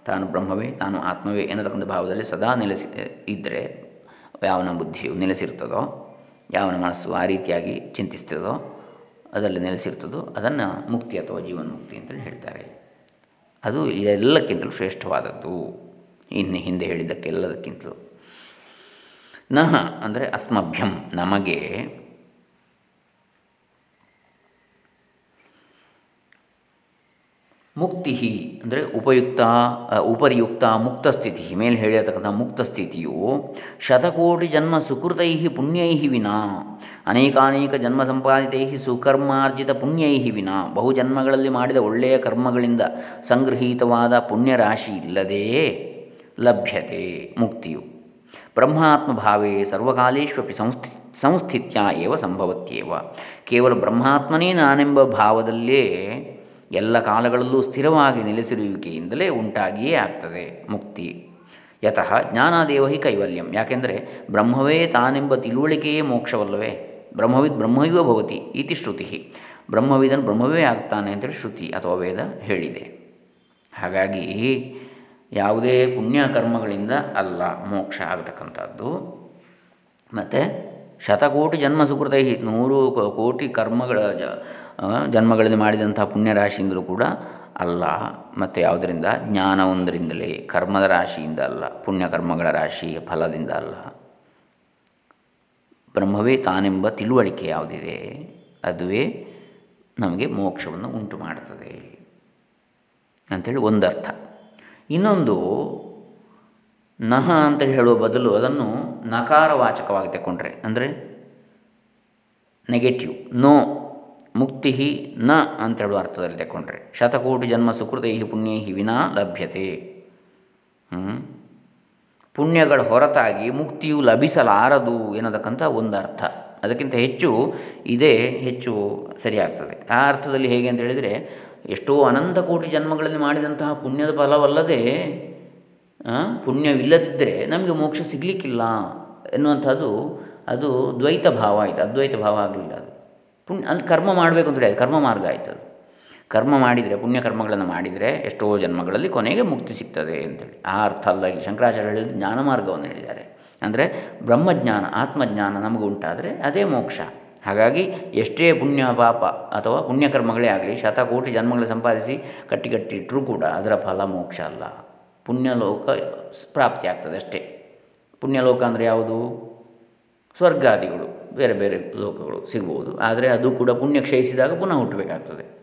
S1: ತಾನು ಬ್ರಹ್ಮವೇ, ತಾನು ಆತ್ಮವೇ ಎನ್ನತಕ್ಕಂಥ ಭಾವದಲ್ಲಿ ಸದಾ ನೆಲೆಸಿ ಇದ್ದರೆ ಯಾವನ ಬುದ್ಧಿಯು ನೆಲೆಸಿರ್ತದೋ, ಯಾವನ ಮನಸ್ಸು ಆ ರೀತಿಯಾಗಿ ಚಿಂತಿಸ್ತದೋ, ಅದರಲ್ಲಿ ನೆಲೆಸಿರ್ತದೋ, ಅದನ್ನು ಮುಕ್ತಿ ಅಥವಾ ಜೀವನ ಮುಕ್ತಿ ಅಂತೇಳಿ ಹೇಳ್ತಾರೆ. ಅದು ಎಲ್ಲಕ್ಕಿಂತಲೂ ಶ್ರೇಷ್ಠವಾದದ್ದು. ಇನ್ನು ಹಿಂದೆ ಹೇಳಿದ್ದಕ್ಕೆಲ್ಲದಕ್ಕಿಂತಲೂ. ನಹ ಅಂದರೆ ಅಸ್ಮಭ್ಯಂ, ನಮಗೆ ಮುಕ್ತಿ ಅಂದರೆ ಉಪಯುಕ್ತ ಉಪರಿಯುಕ್ತ ಮುಕ್ತ ಸ್ಥಿತಿ ಮೇಲೆ ಹೇಳಿರತಕ್ಕಂಥ ಮುಕ್ತ ಸ್ಥಿತಿಯು ಶತಕೋಟಿ ಜನ್ಮ ಸುಕೃತೈ ಪುಣ್ಯೈ ವಿನಾ. ಅನೇಕಾನೇಕ ಜನ್ಮ ಸಂಪಾದಿತೈ ಸುಕರ್ಮಾರ್ಜಿತ ಪುಣ್ಯೈ ವಿನಾ. ಬಹು ಜನ್ಮಗಳಲ್ಲಿ ಮಾಡಿದ ಒಳ್ಳೆಯ ಕರ್ಮಗಳಿಂದ ಸಂಗೃಹೀತವಾದ ಪುಣ್ಯರಾಶಿ ಇಲ್ಲದೇ ಲಭ್ಯತೆ ಮುಕ್ತಿಯು. ಬ್ರಹ್ಮಾತ್ಮಭಾವೇ ಸರ್ವಕಾಲೇಶ್ವಪಿ ಸಂಸ್ಥಿ, ಸಂಸ್ಥಿತ್ಯ ಏವ ಸಂಭವತ್ಯೇವ. ಕೇವಲ ಬ್ರಹ್ಮಾತ್ಮನೇ ನಾನೆಂಬ ಭಾವದಲ್ಲೇ ಎಲ್ಲ ಕಾಲಗಳಲ್ಲೂ ಸ್ಥಿರವಾಗಿ ನೆಲೆಸಿರುವಿಕೆಯಿಂದಲೇ ಉಂಟಾಗಿಯೇ ಆಗ್ತದೆ ಮುಕ್ತಿ. ಯತಃ ಜ್ಞಾನಾದೇವ ಹಿ ಕೈವಲ್ಯಂ. ಯಾಕೆಂದರೆ ಬ್ರಹ್ಮವೇ ತಾನೆಂಬ ತಿಳುವಳಿಕೆಯೇ ಮೋಕ್ಷವಲ್ಲವೇ? ಬ್ರಹ್ಮವಿದ್ ಬ್ರಹ್ಮವಿವ ಭವತಿ ಇತಿ ಶ್ರುತಿ. ಬ್ರಹ್ಮವಿದನ್ ಬ್ರಹ್ಮವೇ ಆಗ್ತಾನೆ ಅಂತೇಳಿ ಶ್ರುತಿ ಅಥವಾ ವೇದ ಹೇಳಿದೆ. ಹಾಗಾಗಿ ಯಾವುದೇ ಪುಣ್ಯ ಕರ್ಮಗಳಿಂದ ಅಲ್ಲ, ಮೋಕ್ಷ ಆಗತಕ್ಕಂಥದ್ದು. ಮತ್ತು ಶತಕೋಟಿ ಜನ್ಮ ಸುಕೃತೈ ನೂರು ಕೋಟಿ ಕರ್ಮಗಳ ಜನ್ಮಗಳಲ್ಲಿ ಮಾಡಿದಂಥ ಪುಣ್ಯರಾಶಿಯಿಂದಲೂ ಕೂಡ ಅಲ್ಲ, ಮತ್ತು ಯಾವುದರಿಂದ? ಜ್ಞಾನವೊಂದರಿಂದಲೇ, ಕರ್ಮದ ರಾಶಿಯಿಂದ ಅಲ್ಲ, ಪುಣ್ಯಕರ್ಮಗಳ ರಾಶಿಯ ಫಲದಿಂದ ಅಲ್ಲ. ಬ್ರಹ್ಮವೇ ತಾನೆಂಬ ತಿಳುವಳಿಕೆ ಯಾವುದಿದೆ, ಅದುವೇ ನಮಗೆ ಮೋಕ್ಷವನ್ನು ಉಂಟು ಮಾಡುತ್ತದೆ ಅಂಥೇಳಿ ಒಂದರ್ಥ. ಇನ್ನೊಂದು, ನಹ ಅಂತ ಹೇಳುವ ಬದಲು ಅದನ್ನು ನಕಾರವಾಚಕವಾಗಿ ತಗೊಂಡ್ರೆ ಅಂದರೆ ನೆಗೆಟಿವ್ ನೋ ಮುಕ್ತಿ ನ ಅಂತ ಹೇಳುವ ಅರ್ಥದಲ್ಲಿ ತಗೊಂಡ್ರೆ ಶತಕೋಟಿ ಜನ್ಮ ಸುಕೃತೈ ಪುಣ್ಯೈ ವಿನಾ ಲಭ್ಯತೆ. ಪುಣ್ಯಗಳ ಹೊರತಾಗಿ ಮುಕ್ತಿಯು ಲಭಿಸಲಾರದು ಎನ್ನತಕ್ಕಂಥ ಒಂದು ಅರ್ಥ ಅದಕ್ಕಿಂತ ಹೆಚ್ಚು ಇದೇ ಹೆಚ್ಚು ಸರಿಯಾಗ್ತದೆ. ಆ ಅರ್ಥದಲ್ಲಿ ಹೇಗೆ ಅಂತ ಹೇಳಿದರೆ, ಎಷ್ಟೋ ಅನಂತ ಕೋಟಿ ಜನ್ಮಗಳಲ್ಲಿ ಮಾಡಿದಂತಹ ಪುಣ್ಯದ ಫಲವಲ್ಲದೆ ಪುಣ್ಯವಿಲ್ಲದಿದ್ದರೆ ನಮಗೆ ಮೋಕ್ಷ ಸಿಗಲಿಕ್ಕಿಲ್ಲ ಎನ್ನುವಂಥದ್ದು, ಅದು ದ್ವೈತ ಭಾವ ಆಯಿತು. ಅದ್ವೈತ ಭಾವ ಆಗಲಿಲ್ಲ ಅದು. ಪುಣ್ಯ, ಅಲ್ಲಿ ಕರ್ಮ ಮಾಡಬೇಕು ಅಂತೇಳಿ ಅದು ಕರ್ಮ ಮಾರ್ಗ ಆಯಿತು ಅದು. ಕರ್ಮ ಮಾಡಿದರೆ, ಪುಣ್ಯಕರ್ಮಗಳನ್ನು ಮಾಡಿದರೆ ಎಷ್ಟೋ ಜನ್ಮಗಳಲ್ಲಿ ಕೊನೆಗೆ ಮುಕ್ತಿ ಸಿಗ್ತದೆ ಅಂತೇಳಿ. ಆ ಅರ್ಥ ಅಲ್ಲ, ಇಲ್ಲಿ ಶಂಕರಾಚಾರ್ಯ ಹೇಳಿದ ಜ್ಞಾನ ಮಾರ್ಗವನ್ನು ಹೇಳಿದ್ದಾರೆ. ಅಂದರೆ ಬ್ರಹ್ಮಜ್ಞಾನ, ಆತ್ಮಜ್ಞಾನ ನಮಗೆ ಉಂಟಾದರೆ ಅದೇ ಮೋಕ್ಷ. ಹಾಗಾಗಿ ಎಷ್ಟೇ ಪುಣ್ಯ ಪಾಪ ಅಥವಾ ಪುಣ್ಯಕರ್ಮಗಳೇ ಆಗಲಿ, ಶತಕೋಟಿ ಜನ್ಮಗಳು ಸಂಪಾದಿಸಿ ಕಟ್ಟಿ ಕಟ್ಟಿಟ್ಟರೂ ಕೂಡ ಅದರ ಫಲ ಮೋಕ್ಷ ಅಲ್ಲ. ಪುಣ್ಯಲೋಕ ಪ್ರಾಪ್ತಿ ಆಗ್ತದೆ ಅಷ್ಟೇ. ಪುಣ್ಯಲೋಕ ಅಂದರೆ ಯಾವುದು? ಸ್ವರ್ಗಾದಿಗಳು. ಬೇರೆ ಬೇರೆ ಲೋಕಗಳು ಸಿಗ್ಬೋದು. ಆದರೆ ಅದು ಕೂಡ ಪುಣ್ಯ ಕ್ಷಯಿಸಿದಾಗ ಪುನಃ ಹುಟ್ಟಬೇಕಾಗ್ತದೆ.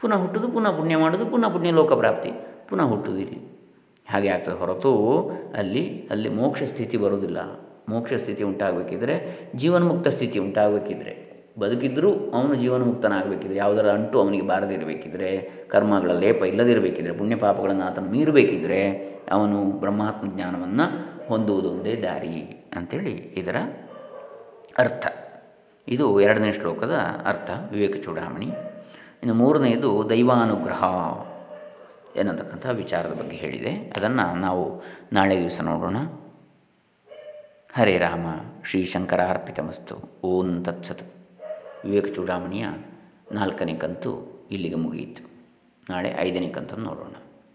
S1: ಪುನಃ ಹುಟ್ಟುದು, ಪುನಃ ಪುಣ್ಯ ಮಾಡೋದು, ಪುನಃ ಪುಣ್ಯ ಲೋಕ ಪ್ರಾಪ್ತಿ. ಪುನಃ ಹುಟ್ಟುದು ಹಾಗೆ ಆಗ್ತದೆ ಹೊರತು ಅಲ್ಲಿ ಅಲ್ಲಿ ಮೋಕ್ಷ ಸ್ಥಿತಿ ಬರೋದಿಲ್ಲ ಮೋಕ್ಷ ಸ್ಥಿತಿ ಉಂಟಾಗಬೇಕಿದ್ರೆ, ಜೀವನ್ಮುಕ್ತ ಸ್ಥಿತಿ ಉಂಟಾಗಬೇಕಿದ್ರೆ ಬದುಕಿದ್ದರೂ ಅವನು ಜೀವನ್ಮುಕ್ತನಾಗಬೇಕಿದ್ರೆ, ಯಾವುದರ ಅಂಟು ಅವನಿಗೆ ಬಾರದಿರಬೇಕಿದ್ರೆ ಕರ್ಮಗಳ ಲೇಪ ಇಲ್ಲದಿರಬೇಕಿದ್ರೆ, ಪುಣ್ಯ ಪಾಪಗಳನ್ನು ಆತನು ಮೀರಬೇಕಿದ್ರೆ, ಅವನು ಬ್ರಹ್ಮಾತ್ಮ ಜ್ಞಾನವನ್ನು ಹೊಂದುವುದು ಒಂದೇ ದಾರಿ ಅಂಥೇಳಿ ಇದರ ಅರ್ಥ. ಇದು ಎರಡನೇ ಶ್ಲೋಕದ ಅರ್ಥ. ವಿವೇಕ ಚೂಡಾಮಣಿ. ಇನ್ನು ಮೂರನೆಯದು ದೈವಾನುಗ್ರಹ ಎನ್ನತಕ್ಕಂಥ ವಿಚಾರದ ಬಗ್ಗೆ ಹೇಳಿದೆ. ಅದನ್ನು ನಾವು ನಾಳೆ ದಿವಸ ನೋಡೋಣ. ಹರೇ ರಾಮ, ಶ್ರೀ ಶಂಕರ ಅರ್ಪಿತಮಸ್ತು. ಓಂ ತತ್ಸತ್. ವಿವೇಕ ಚೂಡಾಮಣಿಯ ನಾಲ್ಕನೇ ಕಂತು ಇಲ್ಲಿಗೆ ಮುಗಿಯಿತು. ನಾಳೆ ಐದನೇ ಕಂತನ್ನು ನೋಡೋಣ.